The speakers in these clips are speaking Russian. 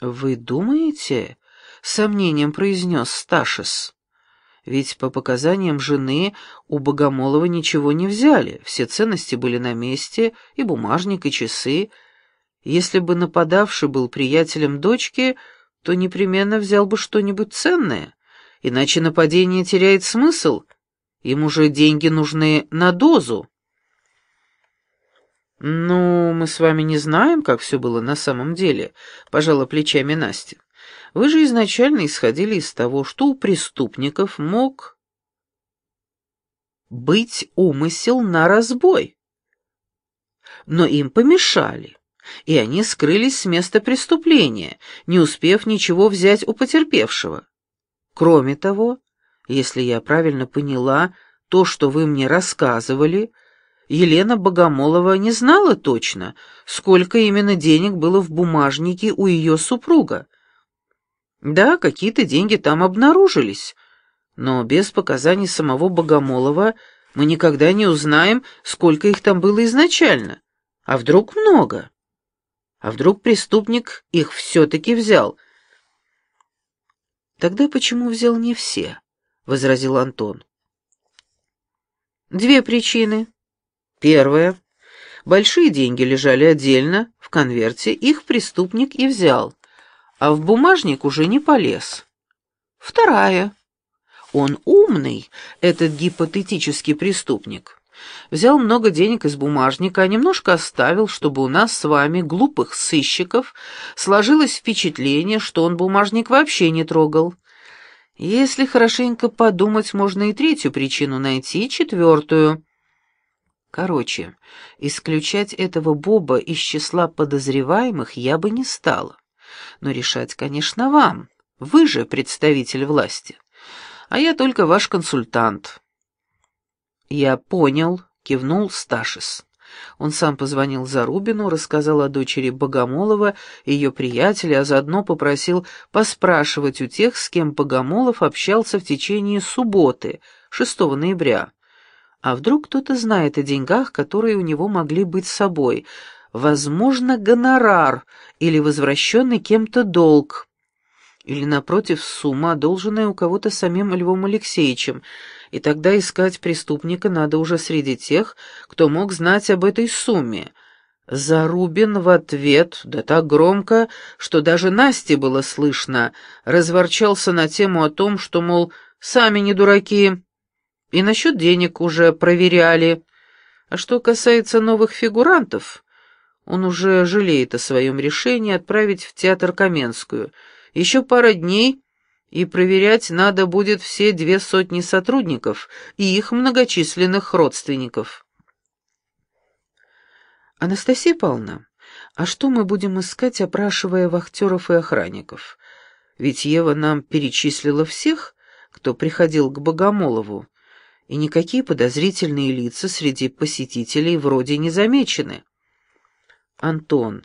«Вы думаете?» — сомнением произнес Сташис. «Ведь по показаниям жены у Богомолова ничего не взяли, все ценности были на месте, и бумажник, и часы. Если бы нападавший был приятелем дочки, то непременно взял бы что-нибудь ценное, иначе нападение теряет смысл, ему же деньги нужны на дозу». «Ну, мы с вами не знаем, как все было на самом деле», — пожала плечами Настя. «Вы же изначально исходили из того, что у преступников мог быть умысел на разбой. Но им помешали, и они скрылись с места преступления, не успев ничего взять у потерпевшего. Кроме того, если я правильно поняла то, что вы мне рассказывали, — Елена Богомолова не знала точно, сколько именно денег было в бумажнике у ее супруга. Да, какие-то деньги там обнаружились, но без показаний самого Богомолова мы никогда не узнаем, сколько их там было изначально. А вдруг много? А вдруг преступник их все-таки взял? Тогда почему взял не все? — возразил Антон. Две причины. Первое. Большие деньги лежали отдельно, в конверте, их преступник и взял, а в бумажник уже не полез. Вторая. Он умный, этот гипотетический преступник. Взял много денег из бумажника, а немножко оставил, чтобы у нас с вами, глупых сыщиков, сложилось впечатление, что он бумажник вообще не трогал. Если хорошенько подумать, можно и третью причину найти, четвертую. Короче, исключать этого Боба из числа подозреваемых я бы не стала. Но решать, конечно, вам. Вы же представитель власти. А я только ваш консультант. Я понял, кивнул Сташис. Он сам позвонил Зарубину, рассказал о дочери Богомолова, ее приятеля, а заодно попросил поспрашивать у тех, с кем Богомолов общался в течение субботы, 6 ноября. А вдруг кто-то знает о деньгах, которые у него могли быть с собой? Возможно, гонорар или возвращенный кем-то долг. Или, напротив, сумма, одолженная у кого-то самим Львом Алексеевичем. И тогда искать преступника надо уже среди тех, кто мог знать об этой сумме. Зарубин в ответ, да так громко, что даже Насте было слышно, разворчался на тему о том, что, мол, сами не дураки, и насчет денег уже проверяли. А что касается новых фигурантов, он уже жалеет о своем решении отправить в театр Каменскую. Еще пара дней, и проверять надо будет все две сотни сотрудников и их многочисленных родственников. Анастасия Павловна, а что мы будем искать, опрашивая вахтеров и охранников? Ведь Ева нам перечислила всех, кто приходил к Богомолову, и никакие подозрительные лица среди посетителей вроде не замечены. «Антон,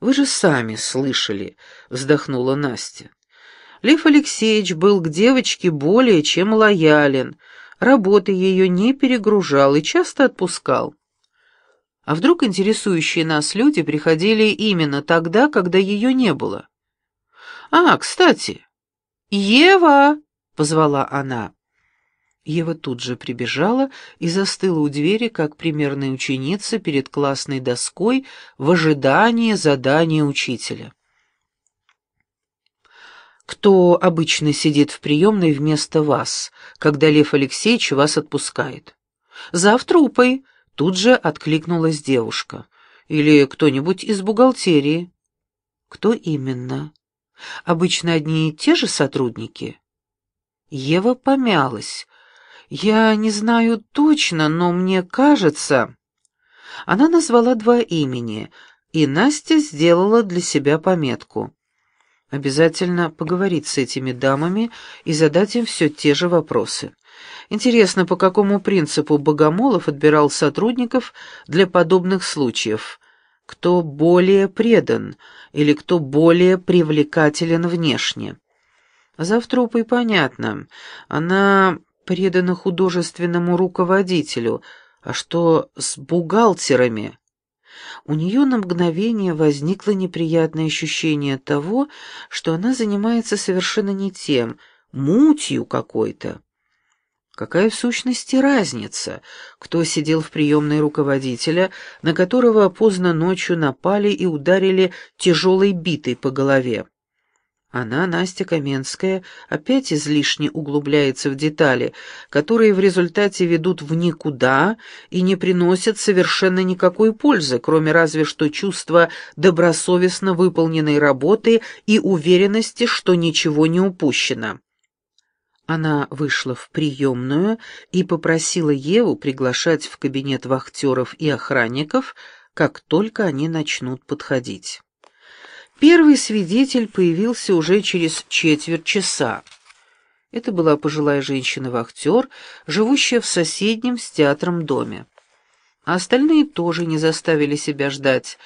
вы же сами слышали», — вздохнула Настя. Лев Алексеевич был к девочке более чем лоялен, работы ее не перегружал и часто отпускал. А вдруг интересующие нас люди приходили именно тогда, когда ее не было? «А, кстати, Ева!» — позвала она. Ева тут же прибежала и застыла у двери, как примерная ученица перед классной доской в ожидании задания учителя. «Кто обычно сидит в приемной вместо вас, когда Лев Алексеевич вас отпускает?» «За трупой», — тут же откликнулась девушка. «Или кто-нибудь из бухгалтерии». «Кто именно? Обычно одни и те же сотрудники?» Ева помялась, «Я не знаю точно, но мне кажется...» Она назвала два имени, и Настя сделала для себя пометку. Обязательно поговорить с этими дамами и задать им все те же вопросы. Интересно, по какому принципу Богомолов отбирал сотрудников для подобных случаев? Кто более предан или кто более привлекателен внешне? Завтра и понятно. Она предана художественному руководителю, а что с бухгалтерами? у нее на мгновение возникло неприятное ощущение того, что она занимается совершенно не тем, мутью какой-то. Какая в сущности разница, кто сидел в приемной руководителя, на которого поздно ночью напали и ударили тяжелой битой по голове? Она, Настя Каменская, опять излишне углубляется в детали, которые в результате ведут в никуда и не приносят совершенно никакой пользы, кроме разве что чувства добросовестно выполненной работы и уверенности, что ничего не упущено. Она вышла в приемную и попросила Еву приглашать в кабинет вахтеров и охранников, как только они начнут подходить. Первый свидетель появился уже через четверть часа. Это была пожилая женщина-вахтер, живущая в соседнем с театром доме. А остальные тоже не заставили себя ждать,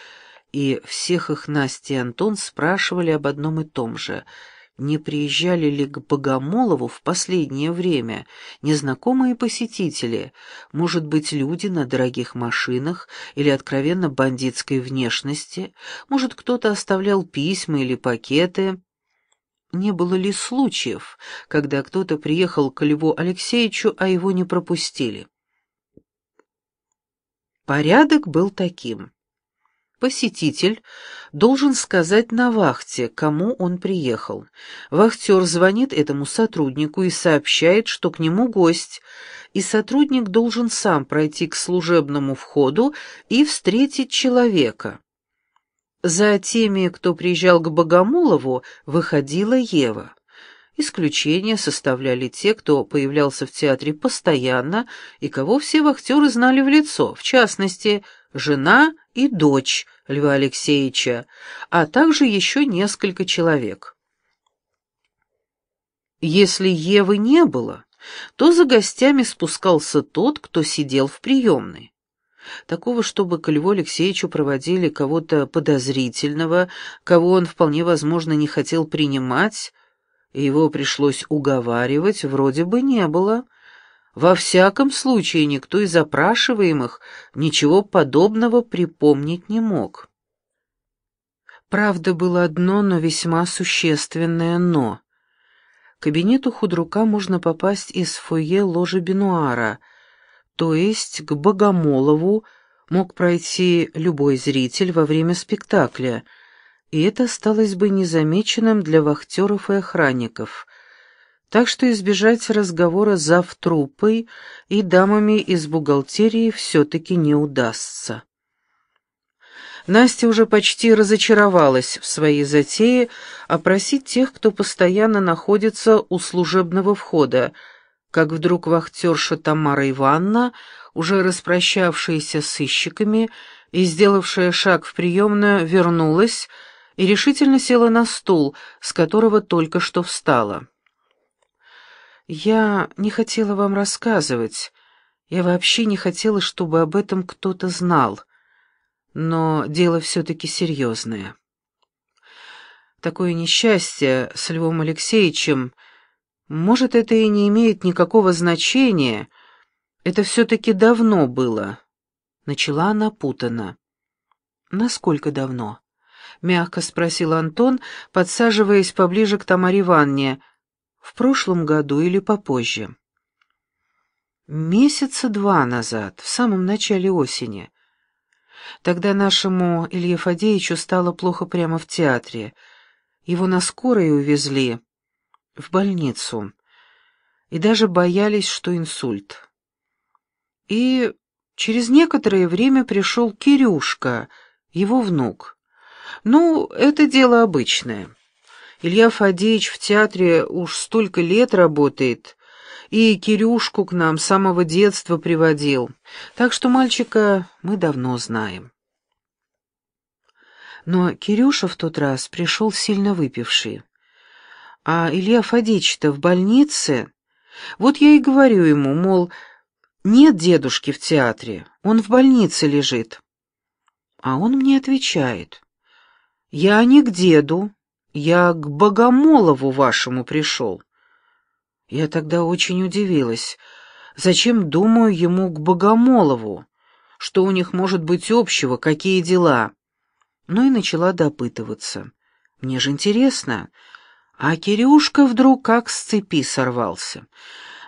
и всех их Настя и Антон спрашивали об одном и том же — не приезжали ли к Богомолову в последнее время незнакомые посетители, может быть, люди на дорогих машинах или откровенно бандитской внешности, может, кто-то оставлял письма или пакеты. Не было ли случаев, когда кто-то приехал к Льву Алексеевичу, а его не пропустили? Порядок был таким. Посетитель должен сказать на вахте, кому он приехал. Вахтер звонит этому сотруднику и сообщает, что к нему гость, и сотрудник должен сам пройти к служебному входу и встретить человека. За теми, кто приезжал к Богомолову, выходила Ева. Исключение составляли те, кто появлялся в театре постоянно и кого все вахтеры знали в лицо, в частности, жена и дочь Льва Алексеевича, а также еще несколько человек. Если Евы не было, то за гостями спускался тот, кто сидел в приемной. Такого, чтобы к Льву Алексеевичу проводили кого-то подозрительного, кого он вполне возможно не хотел принимать, и его пришлось уговаривать, вроде бы не было — во всяком случае, никто из опрашиваемых ничего подобного припомнить не мог. Правда, было одно, но весьма существенное «но». К кабинету худрука можно попасть из фойе ложи Бенуара, то есть к Богомолову мог пройти любой зритель во время спектакля, и это осталось бы незамеченным для вахтеров и охранников — так что избежать разговора за трупой и дамами из бухгалтерии все-таки не удастся. Настя уже почти разочаровалась в своей затее опросить тех, кто постоянно находится у служебного входа, как вдруг вахтерша Тамара Ивановна, уже распрощавшаяся с сыщиками и сделавшая шаг в приемную, вернулась и решительно села на стул, с которого только что встала. Я не хотела вам рассказывать. Я вообще не хотела, чтобы об этом кто-то знал. Но дело все-таки серьезное. Такое несчастье с Львом Алексеевичем, может, это и не имеет никакого значения. Это все-таки давно было. Начала она путано. «Насколько давно?» — мягко спросил Антон, подсаживаясь поближе к Тамаре Ивановне, в прошлом году или попозже? Месяца два назад, в самом начале осени. Тогда нашему Илье Фадеевичу стало плохо прямо в театре. Его на скорой увезли в больницу. И даже боялись, что инсульт. И через некоторое время пришел Кирюшка, его внук. Ну, это дело обычное. Илья Фадеевич в театре уж столько лет работает, и Кирюшку к нам с самого детства приводил, так что мальчика мы давно знаем. Но Кирюша в тот раз пришел сильно выпивший. А Илья Фадеевич-то в больнице. Вот я и говорю ему, мол, нет дедушки в театре, он в больнице лежит. А он мне отвечает, я не к деду, я к Богомолову вашему пришел. Я тогда очень удивилась. Зачем, думаю, ему к Богомолову? что у них может быть общего, какие дела. Ну и начала допытываться. Мне же интересно. А Кирюшка вдруг как с цепи сорвался.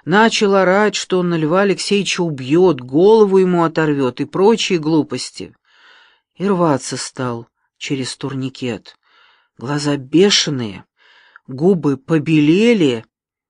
Начал орать, что он на Льва Алексеевича убьет, голову ему оторвет и прочие глупости. И рваться стал через турникет. Глаза бешеные, губы побелели,